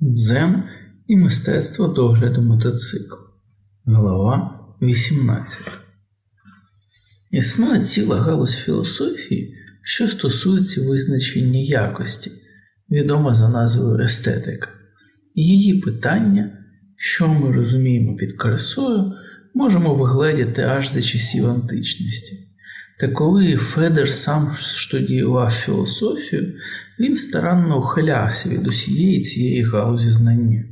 Дзен і мистецтво догляду мотоциклу. Глава 18. Існує ціла галузь філософії, що стосується визначення якості, відома за назвою естетика. Її питання, що ми розуміємо під красою, можемо вигледіти аж за часів античності. Та коли Федер сам студіював філософію, він старанно ухилявся від усієї цієї галузі знання.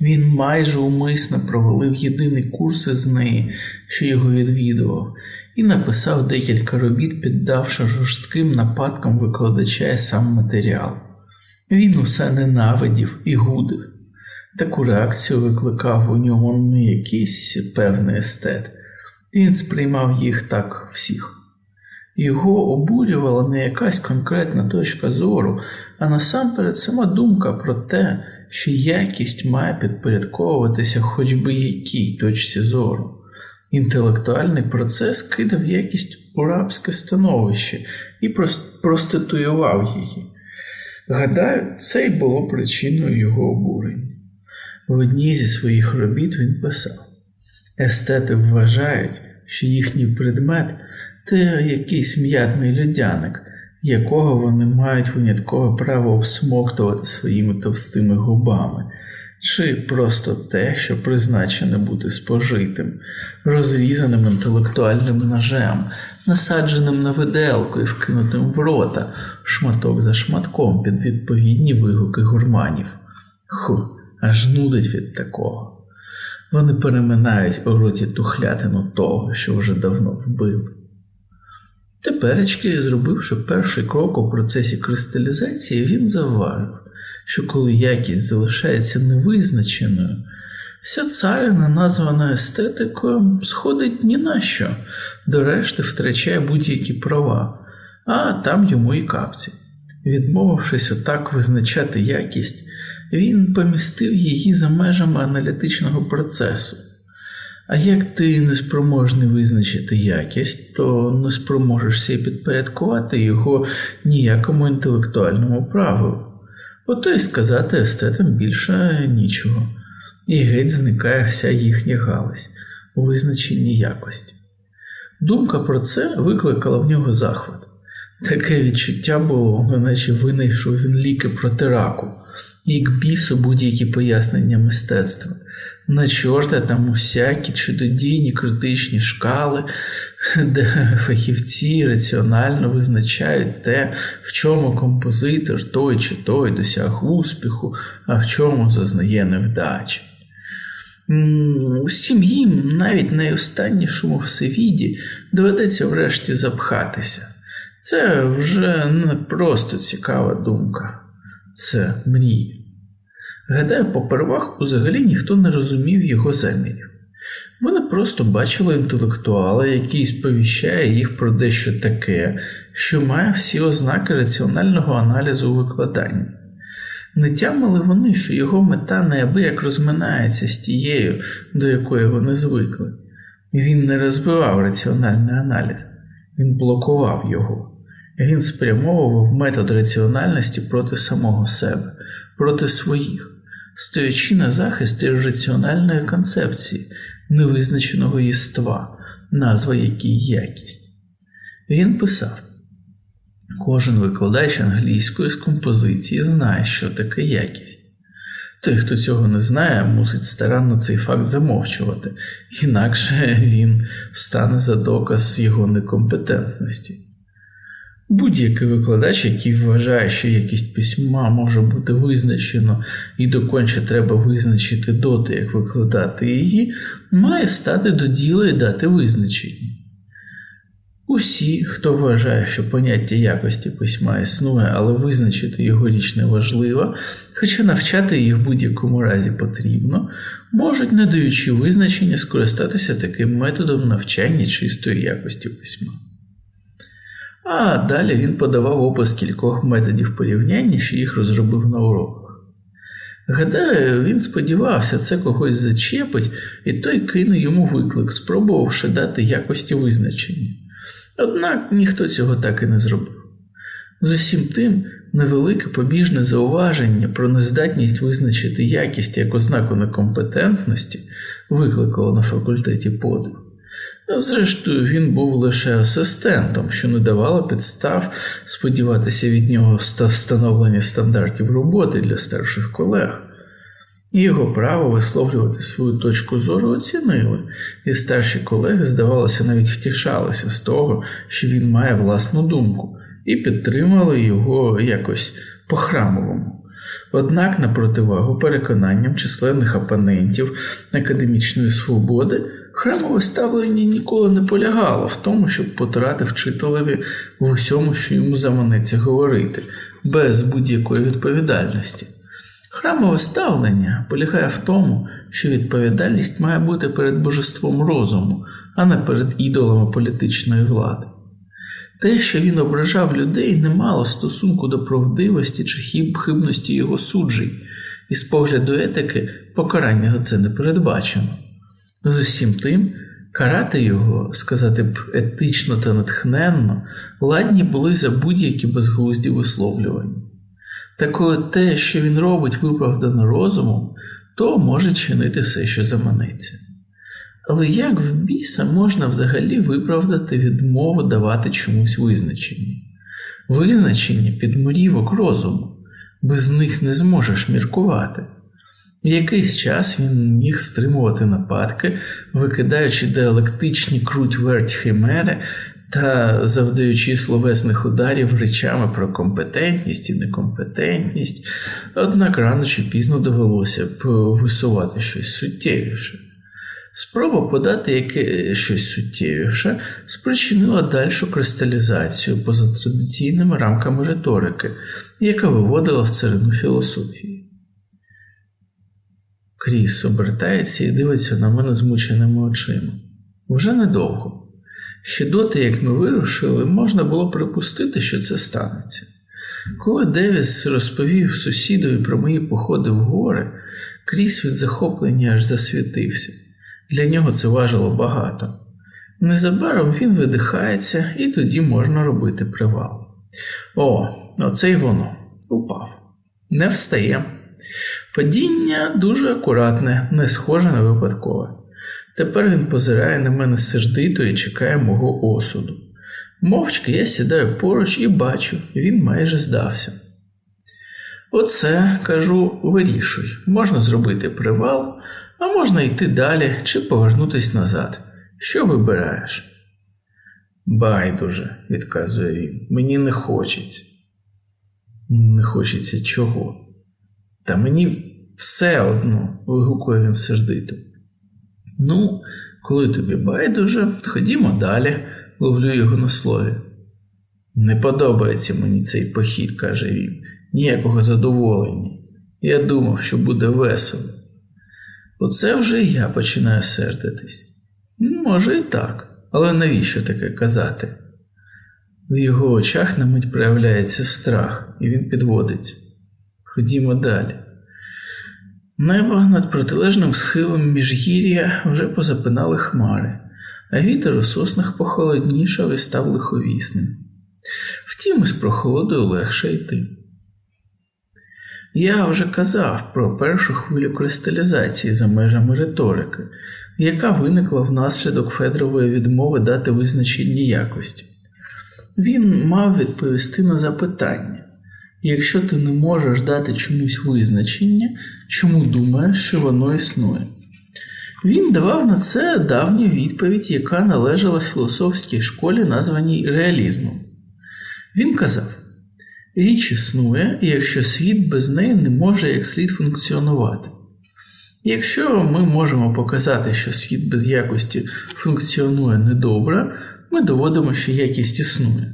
Він майже умисно провалив єдиний курс із неї, що його відвідував, і написав декілька робіт, піддавши жорстким нападкам викладача і сам матеріал. Він усе ненавидів і гудив. Таку реакцію викликав у нього не якийсь певний естет, він сприймав їх так всіх. Його обурювала не якась конкретна точка зору, а насамперед сама думка про те, що якість має підпорядковуватися хоч би якій точці зору. Інтелектуальний процес кидав якість у рабське становище і проституював її. Гадаю, це й було причиною його обурення. В одній зі своїх робіт він писав: Естети вважають, що їхній предмет це якийсь м'ятний людяник, якого вони мають виняткове право обсмоктувати своїми товстими губами, чи просто те, що призначене бути спожитим, розрізаним інтелектуальним ножем, насадженим на виделку і вкинутим в рота, шматок за шматком під відповідні вигуки гурманів. Ху, аж нудить від такого. Вони переминають у роті тухлятину того, що вже давно вбили. Теперечки, зробивши перший крок у процесі кристалізації, він завважив, що коли якість залишається невизначеною, вся царина, названа естетикою, сходить ні на що, до решти втрачає будь-які права, а там йому і капці. Відмовившись отак визначати якість, він помістив її за межами аналітичного процесу. А як ти неспроможний визначити якість, то не спроможешся підпорядкувати його ніякому інтелектуальному правилу. Ото й сказати естетам більше нічого, і геть зникає вся їхня галузь у визначенні якості. Думка про це викликала в нього захват. Таке відчуття було, наче винайшов він ліки проти раку, і к бісу будь-які пояснення мистецтва. На чорта там усякі чудодійні критичні шкали, де фахівці раціонально визначають те, в чому композитор той чи той досяг успіху, а в чому зазнає невдачі. Всім їм, навіть найостаннішому всевіді, доведеться врешті запхатися. Це вже не просто цікава думка, це мрія. Гадаю, попервах взагалі ніхто не розумів його замірів. Вони просто бачили інтелектуала, який сповіщає їх про дещо таке, що має всі ознаки раціонального аналізу у викладанні. Не тямили вони, що його мета неабияк розминається з тією, до якої вони звикли. Він не розвивав раціональний аналіз, він блокував його, він спрямовував метод раціональності проти самого себе, проти своїх стоячи на захисті раціональної концепції невизначеного єства, назва якій якість. Він писав: кожен викладач англійської з композиції знає, що таке якість. Той, хто цього не знає, мусить старанно цей факт замовчувати, інакше він стане за доказ його некомпетентності. Будь-який викладач, який вважає, що якість письма може бути визначено і доконче треба визначити доти, як викладати її, має стати до діла і дати визначення. Усі, хто вважає, що поняття якості письма існує, але визначити його річ не важливо, хоча навчати їх в будь-якому разі потрібно, можуть, не даючи визначення, скористатися таким методом навчання чистої якості письма. А далі він подавав опис кількох методів порівняння, що їх розробив на уроках. Гадаю, він сподівався, це когось зачепить, і той кине йому виклик, спробувавши дати якості визначення. Однак ніхто цього так і не зробив. З усім тим, невелике побіжне зауваження про нездатність визначити якість як ознаку некомпетентності викликало на факультеті подив. Зрештою, він був лише асистентом, що не давало підстав сподіватися від нього встановлення стандартів роботи для старших колег. Його право висловлювати свою точку зору оцінили, і старші колеги, здавалося, навіть втішалися з того, що він має власну думку, і підтримали його якось по-храмовому. Однак, на противагу переконанням численних опонентів академічної свободи, храмове ставлення ніколи не полягало в тому, щоб потирати вчителеві в усьому, що йому заманеться говорити, без будь-якої відповідальності. Храмове ставлення полягає в тому, що відповідальність має бути перед божеством розуму, а не перед ідолами політичної влади. Те, що він ображав людей, не мало стосунку до правдивості чи хибності його суджень, і з погляду етики покарання за це не передбачено. З усім тим, карати його, сказати б етично та натхненно, ладні були за будь-які безглузді висловлювання. Та коли те, що він робить, виправдано розумом, то може чинити все, що заманеться. Але як в біса можна взагалі виправдати відмову давати чомусь визначення? Визначення підмурівок розуму, без них не зможеш міркувати. Якийсь час він міг стримувати нападки, викидаючи діалектичні круть верть химери та завдаючи словесних ударів речами про компетентність і некомпетентність, однак рано чи пізно довелося б висувати щось суттєвіше. Спроба подати яке щось суттєвіше спричинила дальшу кристалізацію поза традиційними рамками риторики, яка виводила в царину філософії. Кріс обертається і дивиться на мене змученими очима. Вже недовго. Ще доти, як ми вирушили, можна було припустити, що це станеться. Коли Девіс розповів сусідові про мої походи в гори, Кріс від захоплення аж засвітився. Для нього це важило багато. Незабаром він видихається, і тоді можна робити привал. О, оце й воно упав. Не встає. Падіння дуже акуратне, не схоже на випадкове. Тепер він позирає на мене сердито і чекає мого осуду. Мовчки я сідаю поруч і бачу, він майже здався. Оце, кажу, вирішуй, можна зробити привал, а можна йти далі чи повернутися назад. Що вибираєш? Байдуже, відказує він, мені не хочеться. Не хочеться чого? Та мені все одно, вигукує він сердито. Ну, коли тобі байдуже, ходімо далі, ловлю його на слові. Не подобається мені цей похід, каже він, ніякого задоволення. Я думав, що буде весело. Оце вже я починаю сердитись. Може, і так, але навіщо таке казати? В його очах на мить проявляється страх, і він підводиться. Ходімо далі. Небо над протилежним схилом міжгір'я вже позапинали хмари, а вітер у соснах похолоднішав і став лиховісним. Втім, із прохолодою легше йти. Я вже казав про першу хвилю кристалізації за межами риторики, яка виникла внаслідок Федорової відмови дати визначення якості. Він мав відповісти на запитання якщо ти не можеш дати чомусь визначення, чому думаєш, що воно існує. Він давав на це давню відповідь, яка належала філософській школі, названій реалізмом. Він казав: річ існує, якщо світ без неї не може як слід функціонувати. Якщо ми можемо показати, що світ без якості функціонує недобре, ми доводимо, що якість існує.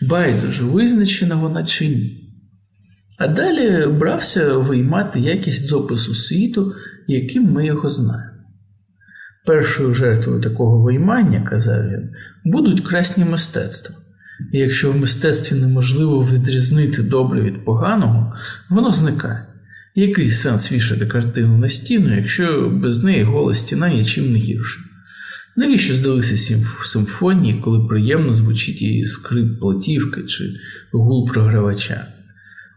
Байдуже визначена вона чи ні. А далі брався виймати якість з опису світу, яким ми його знаємо. Першою жертвою такого виймання, казав він, будуть красні мистецтва. І якщо в мистецтві неможливо відрізнити добре від поганого, воно зникає. Який сенс вішати картину на стіну, якщо без неї гола стіна нічим не гірше? Навіщо здалися симфонії, коли приємно звучить і скрип платівки чи гул програвача?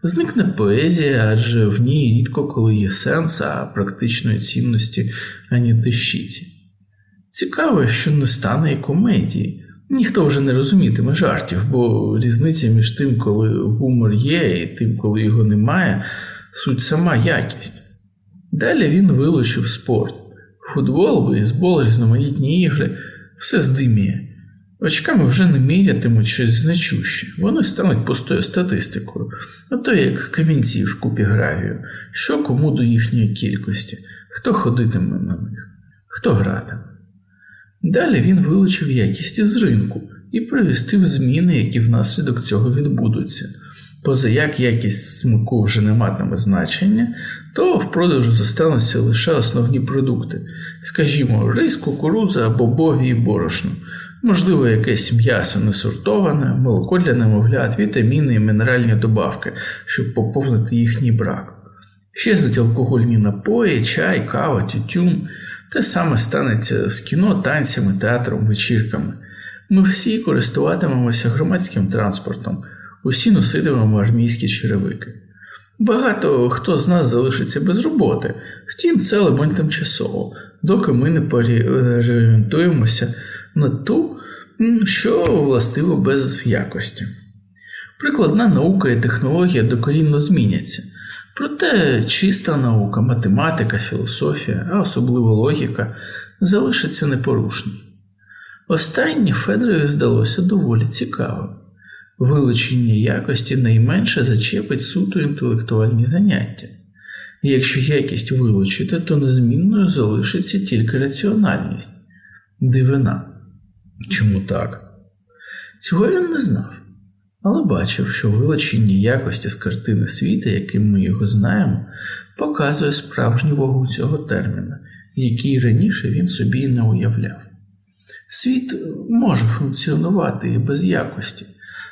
Зникне поезія, адже в ній рідко коли є сенс, а практичної цінності ані дещиці. Цікаво, що не стане і комедії. Ніхто вже не розумітиме жартів, бо різниця між тим, коли гумор є, і тим, коли його немає, суть сама якість. Далі він вилучив спорт футбол, бейсбол, різноманітні ігри, все здиміє. Очками вже не мірятимуть щось значуще, вони стануть пустою статистикою, а то як камінці в купі гравію, що кому до їхньої кількості, хто ходитиме на них, хто гратиме. Далі він вилучив якість із ринку і привістив зміни, які внаслідок цього відбудуться. Позаяк якість смаку вже не матиме значення, то в продажу зостануться лише основні продукти, скажімо, рис, кукурудза, бобові і борошно, можливо, якесь м'ясо несортоване, молоко для немовлят, вітаміни і мінеральні добавки, щоб поповнити їхній брак. Щезнуть алкогольні напої, чай, кава, тютюн. Те саме станеться з кіно, танцями, театром, вечірками. Ми всі користуватимемося громадським транспортом, усі носитимемо армійські черевики. Багато хто з нас залишиться без роботи, втім, це лимонь тимчасово, доки ми не переорієнтуємося на ту, що властиво без якості. Прикладна наука і технологія докорінно зміняться, проте чиста наука, математика, філософія, а особливо логіка, залишаться непорушні. Останнє Федорові здалося доволі цікавим. Вилучення якості найменше зачепить суто інтелектуальні заняття. І якщо якість вилучити, то незмінною залишиться тільки раціональність, дивина. Чому так? Цього він не знав, але бачив, що вилучення якості з картини світа, яким ми його знаємо, показує справжню вагу цього терміна, який раніше він собі не уявляв. Світ може функціонувати і без якості.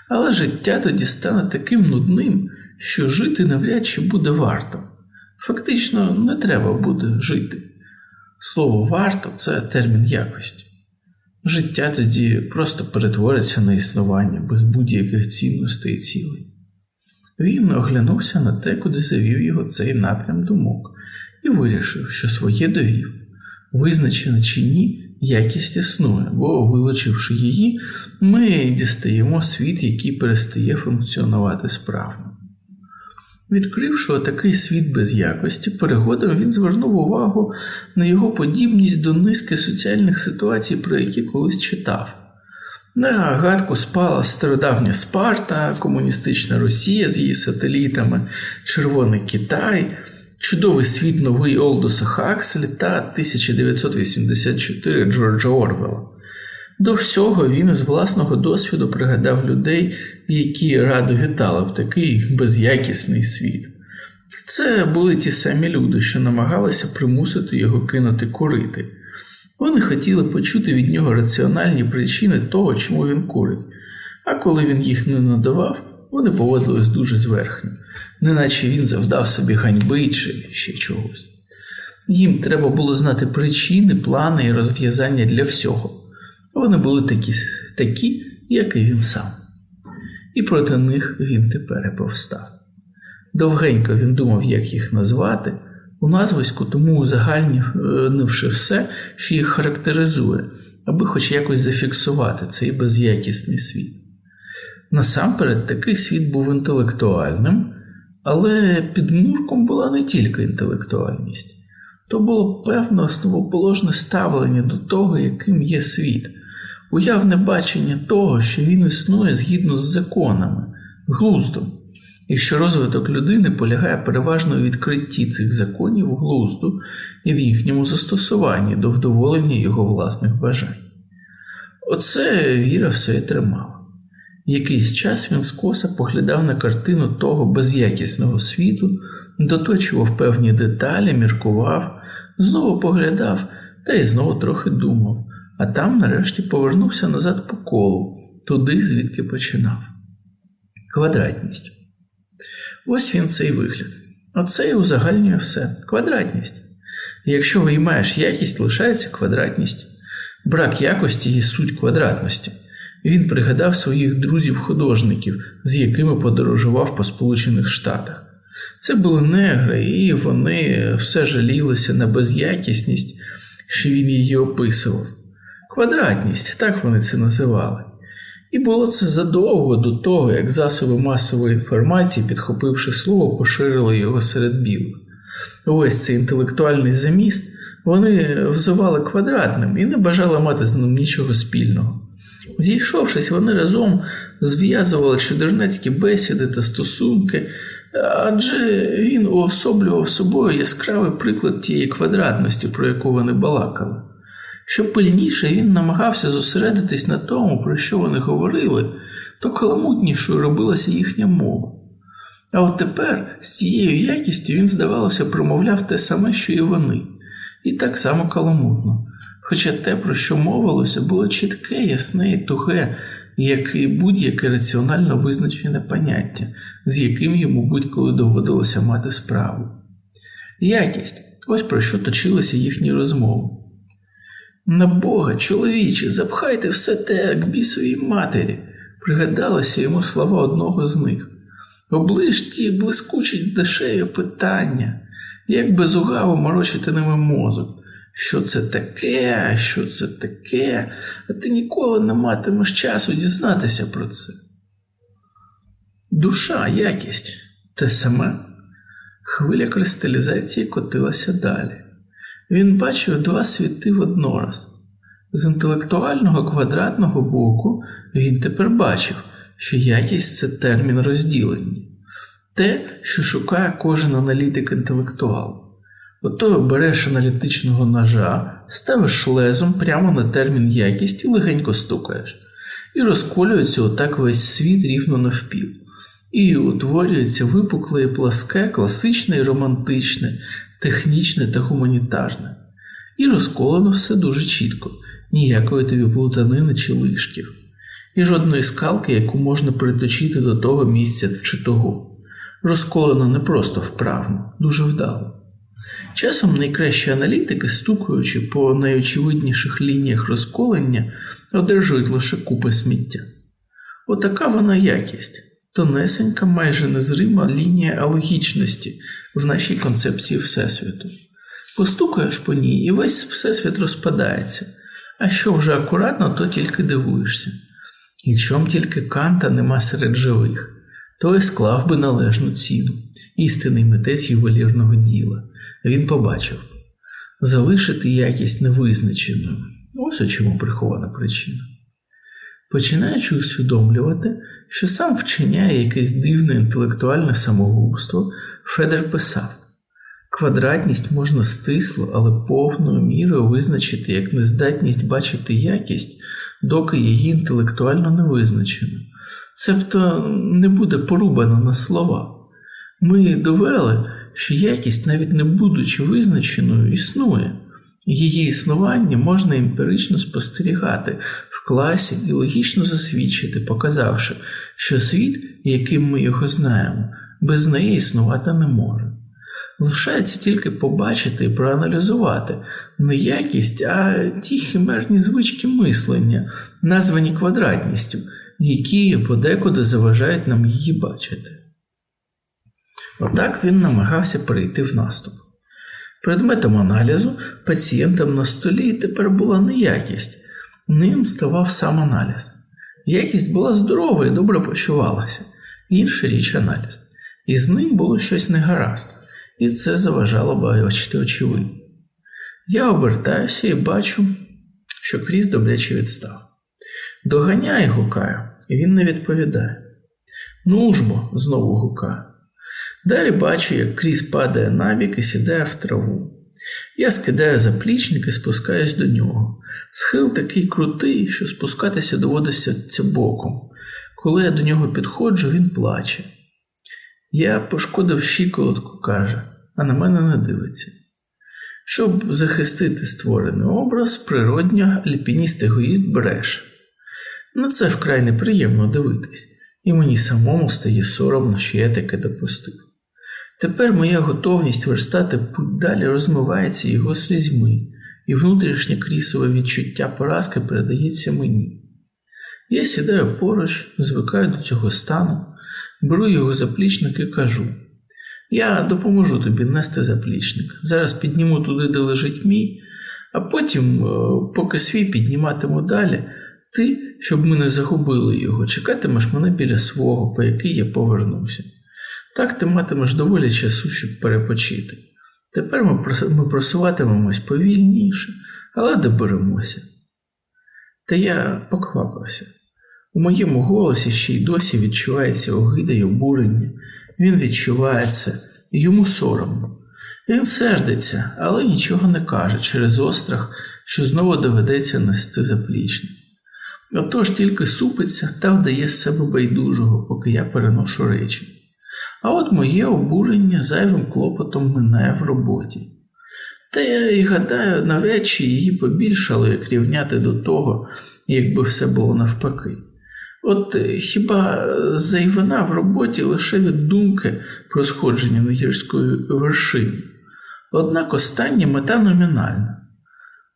Але життя тоді стане таким нудним, що жити навряд чи буде варто. Фактично, не треба буде жити. Слово варто це термін якості. Життя тоді просто перетвориться на існування без будь-яких цінностей і цілей. Він оглянувся на те, куди завів його цей напрям думок, і вирішив, що своє довів, визначено чи ні, якість існує, бо, вилучивши її, ми дістаємо світ, який перестає функціонувати справно. Відкривши такий світ без якості, перегодом він звернув увагу на його подібність до низки соціальних ситуацій, про які колись читав. На гадку спала стародавня Спарта, комуністична Росія з її сателітами, Червоний Китай, чудовий світ новий Олдоса Хакселі та 1984 Джорджа Орвела. До всього він з власного досвіду пригадав людей, які радо вітали в такий безякісний світ. Це були ті самі люди, що намагалися примусити його кинути курити. Вони хотіли почути від нього раціональні причини того, чому він курить, а коли він їх не надавав, вони поводились дуже зверхньо, неначе він завдав собі ганьби чи ще чогось. Їм треба було знати причини, плани і розв'язання для всього. Вони були такі, такі, як і він сам. І проти них він тепер і повстав. Довгенько він думав, як їх назвати, у назвиську тому узагальнивши все, що їх характеризує, аби хоч якось зафіксувати цей безякісний світ. Насамперед, такий світ був інтелектуальним, але під мурком була не тільки інтелектуальність, то було певне основоположне ставлення до того, яким є світ уявне бачення того, що він існує згідно з законами, глуздом, і що розвиток людини полягає переважно у відкритті цих законів глузду і в їхньому застосуванні до вдоволення його власних бажань. Оце віра все і тримала. Якийсь час він скоса поглядав на картину того безякісного світу, доточував певні деталі, міркував, знову поглядав та й знову трохи думав, а там нарешті повернувся назад по колу, туди, звідки починав. Квадратність. Ось він цей вигляд. Оце і узагальнює все. Квадратність. Якщо виймаєш якість, лишається квадратність. Брак якості є суть квадратності. Він пригадав своїх друзів-художників, з якими подорожував по Сполучених Штатах. Це були негри, і вони все жалілися на безякісність, що він її описував. Квадратність, так вони це називали. І було це задовго до того, як засоби масової інформації, підхопивши слово, поширили його серед білих. Ось цей інтелектуальний заміст вони взивали квадратним і не бажали мати з ним нічого спільного. Зійшовшись, вони разом зв'язували чудернацькі бесіди та стосунки, адже він уособлював собою яскравий приклад тієї квадратності, про яку вони балакали. Що пильніше він намагався зосередитись на тому, про що вони говорили, то каламутнішою робилася їхня мова. А от тепер з цією якістю він, здавалося, промовляв те саме, що і вони, і так само каламутно. Хоча те, про що мовилося, було чітке, ясне і туге, як і будь-яке раціонально визначене поняття, з яким йому будь-коли доводилося мати справу. Якість ось про що точилися їхні розмови. На Бога, чоловіче, запхайте все те к бісовій матері, пригадалося йому слова одного з них. Оближ ті блискучі дешеві питання, як безугаво морочити ними мозок. Що це таке, що це таке, а ти ніколи не матимеш часу дізнатися про це. Душа, якість те саме. Хвиля кристалізації котилася далі. Він бачив два світи воднораз. З інтелектуального квадратного боку він тепер бачив, що якість це термін розділення, те, що шукає кожен аналітик інтелектуал. Ото береш аналітичного ножа, ставиш лезом прямо на термін якість і легенько стукаєш, і розколюється отак весь світ рівно навпіл. І утворюється випукле і пласке, класичне і романтичне, технічне та гуманітарне. І розколено все дуже чітко, ніякої тобі плутанини чи лишків, і жодної скалки, яку можна приточити до того місця чи того. Розколено не просто вправно, дуже вдало. Часом найкращі аналітики, стукаючи по найочевидніших лініях розколення, одержують лише купи сміття. Отака вона якість, тонесенька, майже незрима лінія алогічності в нашій концепції Всесвіту. Постукаєш по ній, і весь Всесвіт розпадається, а що вже акуратно, то тільки дивуєшся. І чом тільки Канта нема серед живих, той склав би належну ціну, істинний митець ювелірного діла він побачив залишити якість невизначеною. Ось у чому прихована причина. Починаючи усвідомлювати, що сам вчиняє якесь дивне інтелектуальне самогубство, Федер писав квадратність можна стисло, але повною мірою визначити як нездатність бачити якість, доки її інтелектуально не визначено. Цебто не буде порубано на слова. Ми довели, що якість, навіть не будучи визначеною, існує, її існування можна емпірично спостерігати в класі і логічно засвідчити, показавши, що світ, яким ми його знаємо, без неї існувати не може. Лишається тільки побачити і проаналізувати не якість, а ті химерні звички мислення, названі квадратністю, які подекуди заважають нам її бачити. Отак він намагався перейти в наступ. Предметом аналізу пацієнтам на столі тепер була не якість, ним ставав сам аналіз. Якість була здорова і добре почувалася, інша річ аналіз. І з ним було щось негаразд, і це заважало бачити очевидно. Я обертаюся і бачу, що Кріс добряче відстав. Доганяй, гукаю, і він не відповідає. Ну ж бо, знову гукаю. Далі бачу, як Кріс падає набік і сідає в траву. Я скидаю заплічник і спускаюсь до нього. Схил такий крутий, що спускатися доводиться боком. Коли я до нього підходжу, він плаче. Я пошкодив щиколотку, каже, а на мене не дивиться. Щоб захистити створений образ, природньо альпініст егоїст бреше. На це вкрай неприємно дивитись, і мені самому стає соромно, що я таке допустив. Тепер моя готовність верстати путь далі розмивається його слізьми, і внутрішнє крісове відчуття поразки передається мені. Я сідаю поруч, звикаю до цього стану, беру його заплічник і кажу: Я допоможу тобі нести заплічник. Зараз підніму туди, де лежить мій, а потім, е, поки свій підніматиму далі, ти, щоб ми не загубили його, чекатимеш мене біля свого, по який я повернуся. Так ти матимеш доволі часу, щоб перепочити. Тепер ми просуватимемось повільніше, але доберемося. Та я поквапився. У моєму голосі ще й досі відчувається огида й обурення, він відчуває це, йому соромно. Він сердиться, але нічого не каже через острах, що знову доведеться нести заплічник. Отож тільки супиться та вдає з себе байдужого, поки я переношу речі. А от моє обурення зайвим клопотом минає в роботі. Та я і гадаю, на речі її побільшало, як рівняти до того, якби все було навпаки. От хіба зайвина в роботі лише від думки про сходження на гірської вершини, однак остання мета номінальна.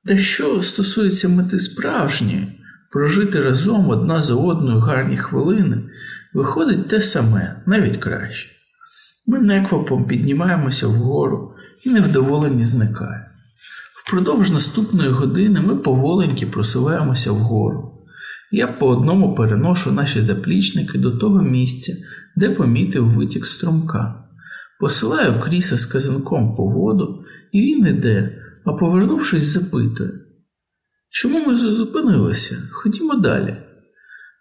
Та що стосується мети справжньої, прожити разом одна за одною гарні хвилини, виходить те саме, навіть краще. Ми неквапом піднімаємося вгору і невдоволені зникає. Впродовж наступної години ми поволеньки просуваємося вгору. Я по одному переношу наші заплічники до того місця, де помітив витік струмка. Посилаю кріса з казанком по воду, і він іде, а повернувшись, запитує Чому ми зупинилися? Ходімо далі.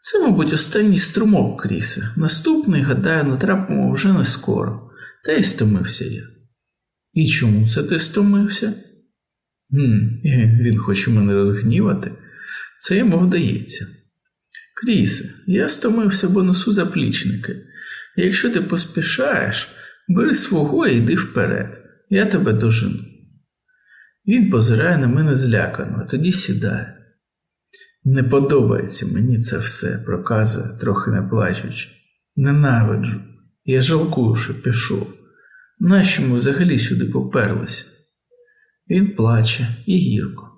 Це, мабуть, останній струмок кріса. Наступний, гадаю, натрапимо вже не скоро, та й стомився я. І чому це ти стомився? Гм, Він хоче мене розгнівати. Це йому вдається. Крісе, я стомився, бо носу заплічники. Якщо ти поспішаєш, бери свого і йди вперед, я тебе дожину. Він позирає на мене злякано, а тоді сідає. Не подобається мені це все, проказує, трохи не плачучи. Ненавиджу. Я жалкую, що пішов. Нащо ми взагалі сюди поперлися? Він плаче і гірко.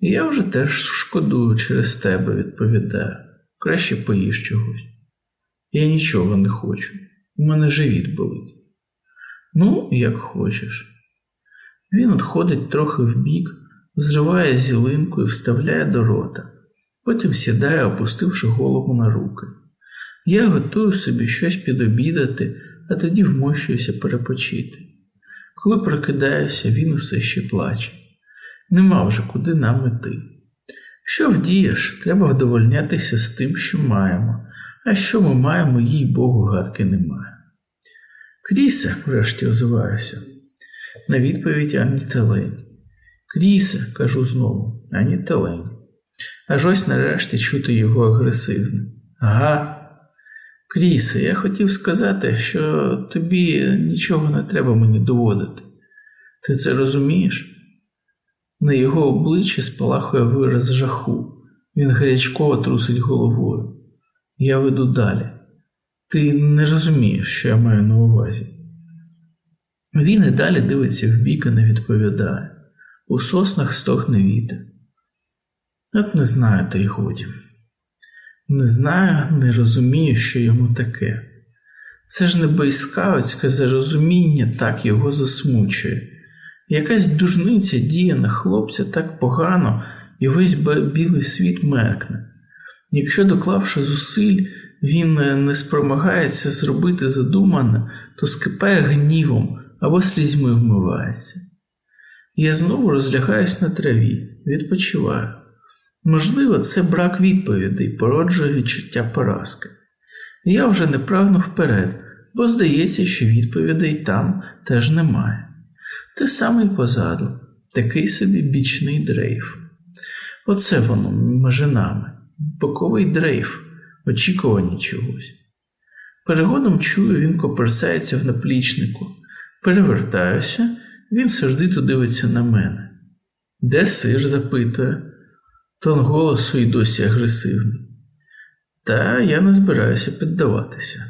Я вже теж шкодую через тебе, відповідаю. Краще поїж чогось. Я нічого не хочу. У мене живіт болить. Ну, як хочеш. Він отходить трохи вбік, зриває зілинку і вставляє до рота, потім сідає, опустивши голову на руки. Я готую собі щось підобідати, а тоді вмощуюся перепочити. Коли прокидаюся, він усе ще плаче. Нема вже куди нам іти. Що вдієш, треба вдовольнятися з тим, що маємо, а що ми маємо, їй Богу, гадки немає. Крісе, врешті озиваюся. На відповідь ані телень. Крісе, кажу знову, ані телень. Аж ось нарешті чути його агресивне. Ага. Крісе, я хотів сказати, що тобі нічого не треба мені доводити. Ти це розумієш? На його обличчі спалахує вираз жаху. Він гарячково трусить головою. Я веду далі. Ти не розумієш, що я маю на увазі. Він і далі дивиться вбік і не відповідає. У соснах стохне вітер. От не знаю, та й годі. Не знаю, не розумію, що йому таке. Це ж не бойскаутське зарозуміння так його засмучує. Якась дужниця діє на хлопця так погано, і весь білий світ меркне. Якщо, доклавши зусиль, він не спромагається зробити задумане, то скипає гнівом або слізьми вмивається. Я знову розлягаюсь на траві, відпочиваю. Можливо, це брак відповідей породжує відчуття поразки. Я вже не прагну вперед, бо здається, що відповідей там теж немає. Те саме й позаду, такий собі бічний дрейф. Оце воно межи нами, боковий дрейф, очікування чогось. Перегодом чую, він коперсається в наплічнику, перевертаюся, він сердито дивиться на мене. Де сир? запитує. Тон голосу й досі агресивний. Та я не збираюся піддаватися.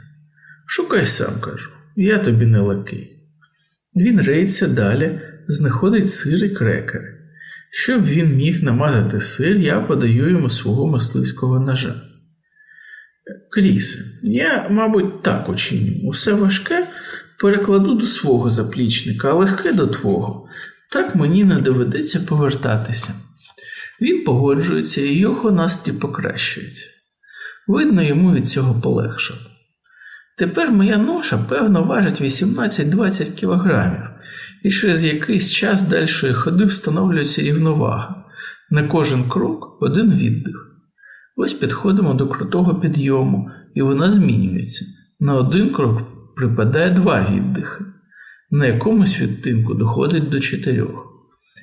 Шукай сам кажу, я тобі не лакий. Він реється далі, знаходить сир і крекери. Щоб він міг намазати сир, я подаю йому свого мисливського ножа. Крісе, я, мабуть, так учиню. Усе важке перекладу до свого заплічника, а легке до твого. Так мені не доведеться повертатися. Він погоджується і його настрій покращується. Видно, йому від цього полегшало. Тепер моя ноша, певно, важить 18-20 кілограмів, і через якийсь час дальшої ходи встановлюється рівновага. На кожен крок один віддих. Ось підходимо до крутого підйому, і вона змінюється. На один крок припадає два віддихи, на якомусь відтинку доходить до чотирьох.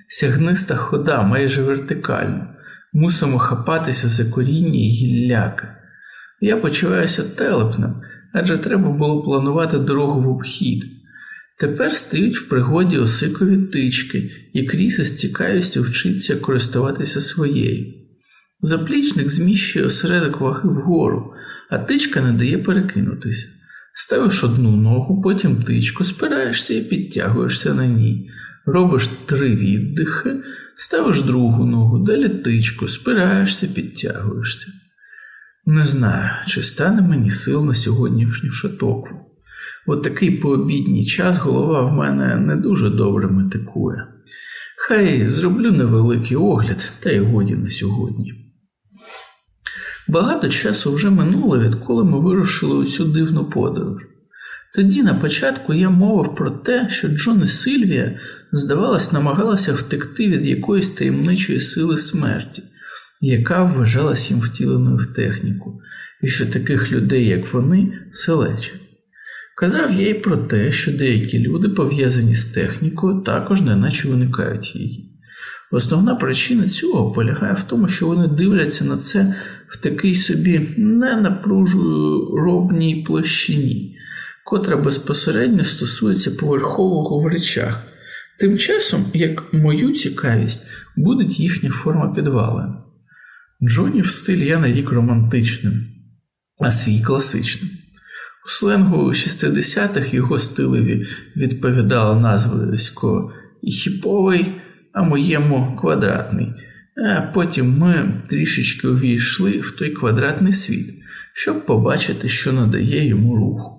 Сягниста хода майже вертикальна, мусимо хапатися за коріння і гілляки. Я почуваюся телепним, адже треба було планувати дорогу в обхід. Тепер стають в пригоді осикові тички, і кріси з цікавістю вчиться користуватися своєю. Заплічник зміщує осередок ваги вгору, а тичка не дає перекинутися. Ставиш одну ногу, потім тичку, спираєшся і підтягуєшся на ній. Робиш три віддихи, ставиш другу ногу, далі тичку, спираєшся, підтягуєшся. Не знаю, чи стане мені сил на сьогоднішню шатокву. От такий пообідній час голова в мене не дуже добре метикує. Хай зроблю невеликий огляд, та й годі на сьогодні. Багато часу вже минуло, відколи ми вирушили у цю дивну подорож. Тоді на початку я мовив про те, що Джон і Сильвія, здавалось, намагалася втекти від якоїсь таємничої сили смерті, яка вважалась їм втіленою в техніку, і що таких людей, як вони, селечать. Казав я й про те, що деякі люди, пов'язані з технікою, також неначе виникають її. Основна причина цього полягає в тому, що вони дивляться на це в такій собі ненапружуробній площині, котра безпосередньо стосується поверхового в речах, тим часом, як мою цікавість буде їхня форма підвалу. Джонів стиль я на рік романтичним, а свій класичним. У сленгу 60-х його стилеві відповідала назвисько хіповий, а моєму квадратний. А потім ми трішечки увійшли в той квадратний світ, щоб побачити, що надає йому руху.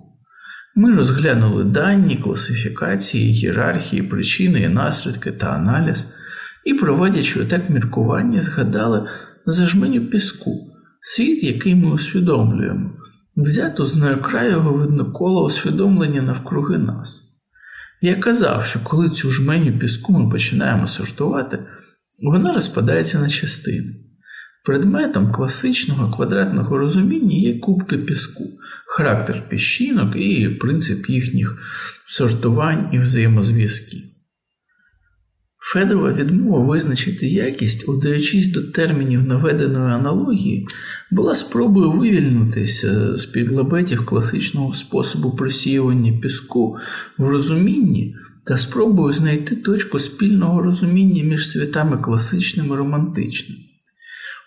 Ми розглянули дані, класифікації, ієрархії, причини і наслідки та аналіз, і, проводячи так міркування, згадали зажменю піску, світ, який ми усвідомлюємо, взято з найкрайого видно коло усвідомлення навкруги нас. Я казав, що коли цю жменю піску ми починаємо сортувати, вона розпадається на частини. Предметом класичного квадратного розуміння є кубки піску, характер піщинок і принцип їхніх сортувань і взаємозв'язків. Федорова відмова визначити якість, удаючись до термінів наведеної аналогії, була спробою вивільнитися з під лабетів класичного способу просіювання піску в розумінні та спробою знайти точку спільного розуміння між світами класичним і романтичним.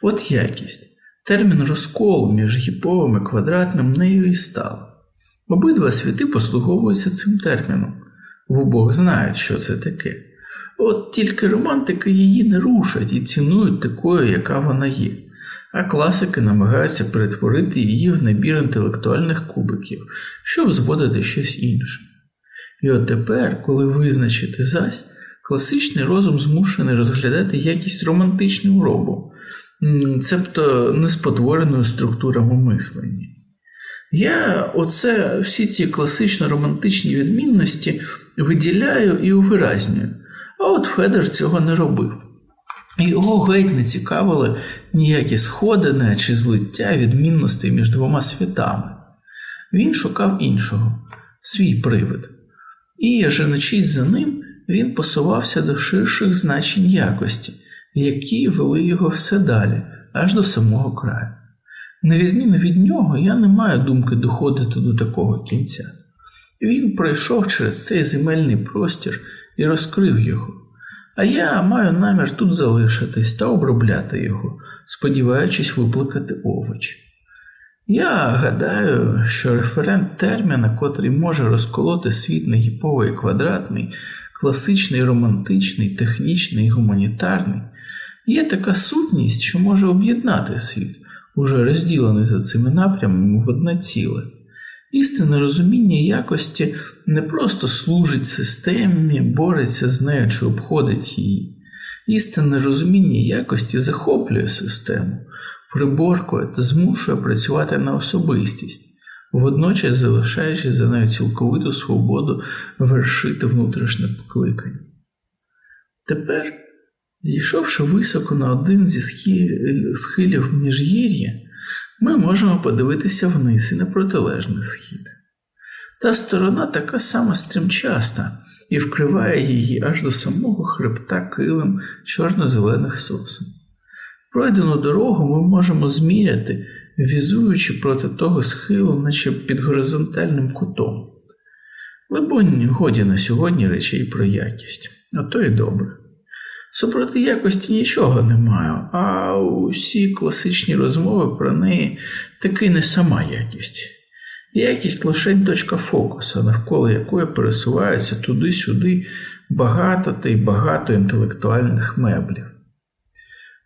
От якість, термін розколу між гіповим і квадратним нею і став. Обидва світи послуговуються цим терміном, в обох знають, що це таке. От тільки романтики її не рушать і цінують такою, яка вона є, а класики намагаються перетворити її в набір інтелектуальних кубиків, щоб зводити щось інше. І от тепер, коли визначити зась, класичний розум змушений розглядати якість романтичного робу, цебто неспотвореною структурами мислення. Я оце всі ці класично романтичні відмінності виділяю і увиразнюю. А от Федор цього не робив. Його геть не цікавили ніякі сходини чи злиття відмінностей між двома світами. Він шукав іншого, свій привид. І, женучись за ним, він посувався до ширших значень якості, які вели його все далі, аж до самого краю. На відміну від нього, я не маю думки доходити до такого кінця. Він пройшов через цей земельний простір і розкрив його. А я маю намір тут залишитись та обробляти його, сподіваючись виплакати овочі. Я гадаю, що референт терміна, котрий може розколоти світ на гіповий квадратний, класичний, романтичний, технічний, гуманітарний, є така сутність, що може об'єднати світ, уже розділений за цими напрямами в одне ціле. Істинне розуміння якості не просто служить системі, бореться з нею чи обходить її. Істинне розуміння якості захоплює систему, приборкує та змушує працювати на особистість, водночас залишаючи за нею цілковиту свободу вершити внутрішнє покликання. Тепер, зійшовши високо на один зі схилів міжгір'я, ми можемо подивитися вниз і на протилежний схід. Та сторона така сама стрімчаста і вкриває її аж до самого хребта килим чорно-зелених сосен. Пройдену дорогу ми можемо зміряти, візуючи проти того схилу, наче під горизонтальним кутом. Либонь, годі на сьогодні речей про якість, а то й добре. Супроти якості нічого не маю, а усі класичні розмови про неї таки не сама якість. Якість лише точка фокусу, навколо якої пересуваються туди-сюди багато та й багато інтелектуальних меблів.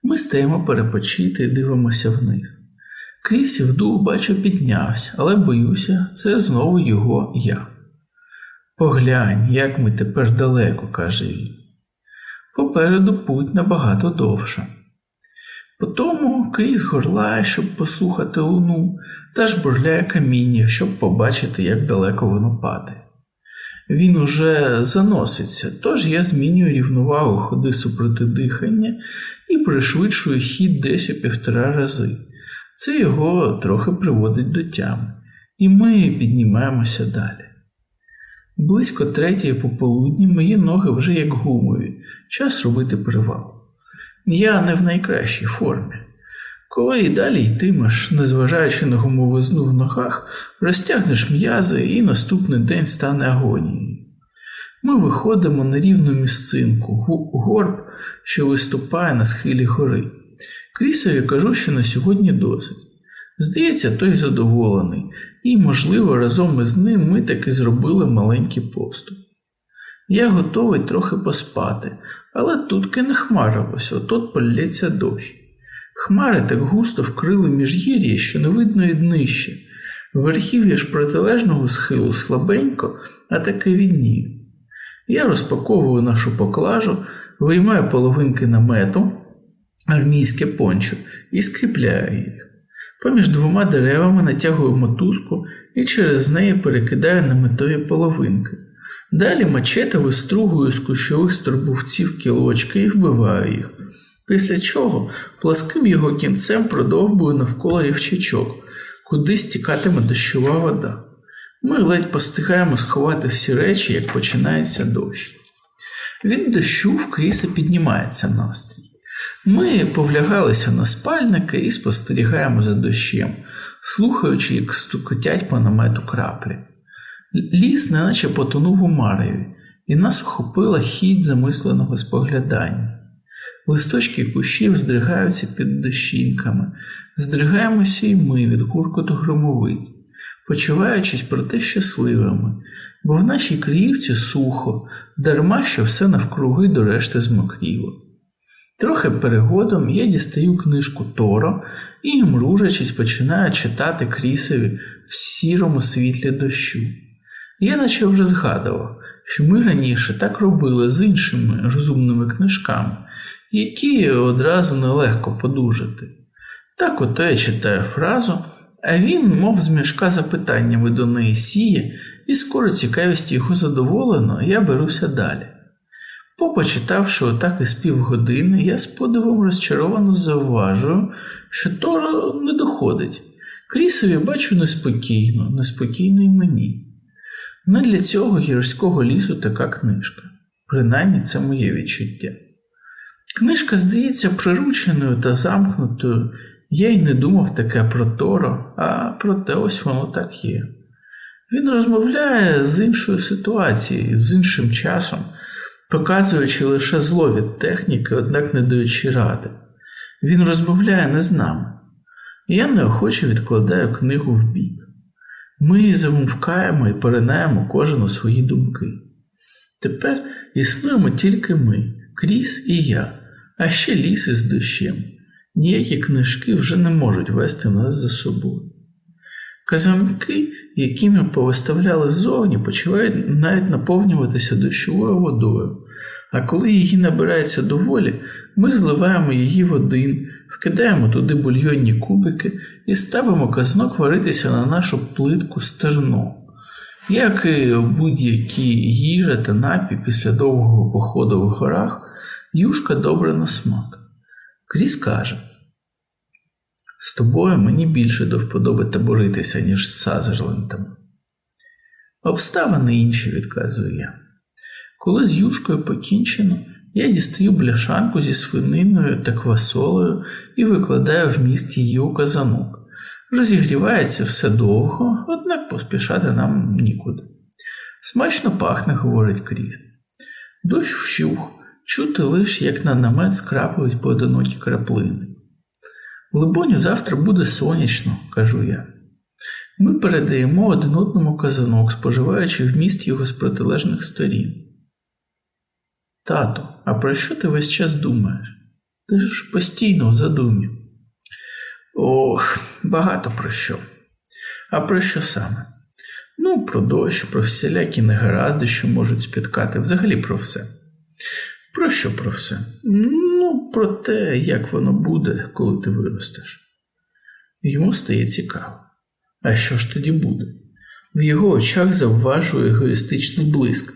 Ми стаємо перепочити і дивимося вниз. Крісів дух, бачу, піднявся, але боюся, це знову його я. Поглянь, як ми тепер далеко, каже він. Попереду путь набагато довша. Потому крізь горла, щоб послухати луну, та ж бурляє каміння, щоб побачити, як далеко воно падає. Він уже заноситься, тож я змінюю рівновагу ходи супроти дихання і пришвидшую хід десь у півтора рази. Це його трохи приводить до тями, і ми піднімаємося далі. Близько третьої пополудні мої ноги вже як гумові, час робити привал. Я не в найкращій формі. Коли і далі йтимеш, незважаючи на гумовизну в ногах, розтягнеш м'язи і наступний день стане агонією. Ми виходимо на рівну місцинку, горб, що виступає на схилі гори. Крісові кажу, що на сьогодні досить. Здається, той задоволений, і, можливо, разом із ним ми таки зробили маленький поступ. Я готовий трохи поспати, але тутки не хмарилось, отот полється дощ. Хмари так густо вкрили міжгір'я, що не видно і днище. Верхів'я ж протилежного схилу слабенько, а таки відніє. Я розпаковую нашу поклажу, виймаю половинки намету, армійське пончо і скріпляю їх. Поміж двома деревами натягую мотузку і через неї перекидаю наметові половинки. Далі мачете вистругую з кущових струбовців кілочки і вбиваю їх, після чого пласким його кінцем продовбую навколо рівчачок, куди стікатиме дощова вода. Ми ледь постигаємо сховати всі речі, як починається дощ. Від дощу в кріси піднімається настрій. Ми повлягалися на спальники і спостерігаємо за дощем, слухаючи, як стукотять по намету краплі. Ліс неначе потонув у мареві, і нас охопила хідь замисленого споглядання. Листочки кущів здригаються під дощінками, здригаємося й ми від гуркоту громовиць, почуваючись проте щасливими, бо в нашій Криївці сухо, дарма що все навкруги до решти змокріло. Трохи перегодом я дістаю книжку Торо і, мружачись, починаю читати крісові в сірому світлі дощу. Я наче вже згадував, що ми раніше так робили з іншими розумними книжками, які одразу нелегко подужати. Так ото я читаю фразу, а він, мов з мішка запитаннями до неї сіє, і скоро цікавість його задоволено, я беруся далі. Попочитавши отак із півгодини, я з подивом розчаровано зауважую, що Торо не доходить. Крісові бачу неспокійно, неспокійно й мені. Не для цього гірського лісу така книжка, принаймні це моє відчуття. Книжка здається прирученою та замкнутою, я й не думав таке про Торо, а проте ось воно так є. Він розмовляє з іншою ситуацією, з іншим часом, показуючи лише зло від техніки, однак не даючи ради. Він розмовляє не з нами. Я неохоче відкладаю книгу в бік. Ми замовкаємо і поринаємо кожен у свої думки. Тепер існуємо тільки ми, Кріс і я, а ще ліс із дощем. Ніякі книжки вже не можуть вести нас за собою. Казанки, які ми повиставляли ззовні, починають навіть наповнюватися дощовою водою, а коли її набирається доволі, ми зливаємо її в один, вкидаємо туди бульйонні кубики і ставимо казнок варитися на нашу плитку стерно. Як і будь-які їжа та напій після довгого походу в горах, юшка добре на смак. Кріс каже, з тобою мені більше до вподоби таборитися, ніж з Сазерлентами. Обставини інші, відказую я. Коли з юшкою покінчено, я дістаю бляшанку зі свининою та квасолею і викладаю вміст її у казанок. Розігрівається все довго, однак поспішати нам нікуди. Смачно пахне, говорить Кріс. Дощ вщух, чути лише, як на намет скрапують поодинокі краплини. Либоню, завтра буде сонячно, кажу я. Ми передаємо один одному казанок, споживаючи вміст його з протилежних сторін. Тато, а про що ти весь час думаєш? Ти ж постійно в задумі. Ох, багато про що. А про що саме? Ну, про дощ, про всілякі негаразди, що можуть спіткати, взагалі про все. Про що про все? Ну, про те, як воно буде, коли ти виростеш. Йому стає цікаво. А що ж тоді буде? В його очах завважує егоїстичний блиск,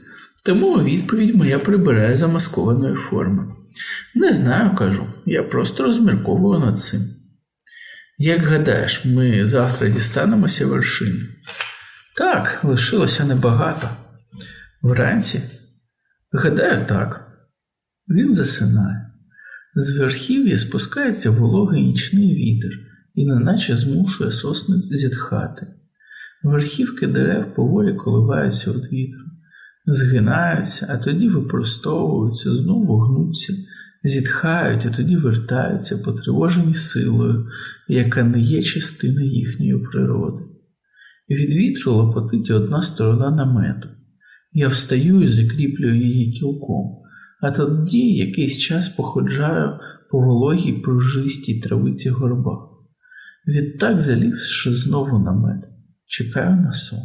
тому відповідь моя прибирає замаскованої форми. Не знаю, кажу, я просто розмірковую над цим. Як гадаєш, ми завтра дістанемося вершини? Так, лишилося небагато. Вранці? Гадаю, так. Він засинає. З верхів'я спускається вологий нічний вітер і неначе змушує сосни зітхати. Верхівки дерев поволі коливаються від вітру, згинаються, а тоді випростовуються, знову гнуться, зітхають, а тоді вертаються, потривожені силою, яка не є частина їхньої природи. Від вітру лопотить одна сторона намету. Я встаю і закріплюю її кілком, а тоді якийсь час походжаю по вологій пружистій травиці горба. Відтак залівши знову намет, чекаю на сон.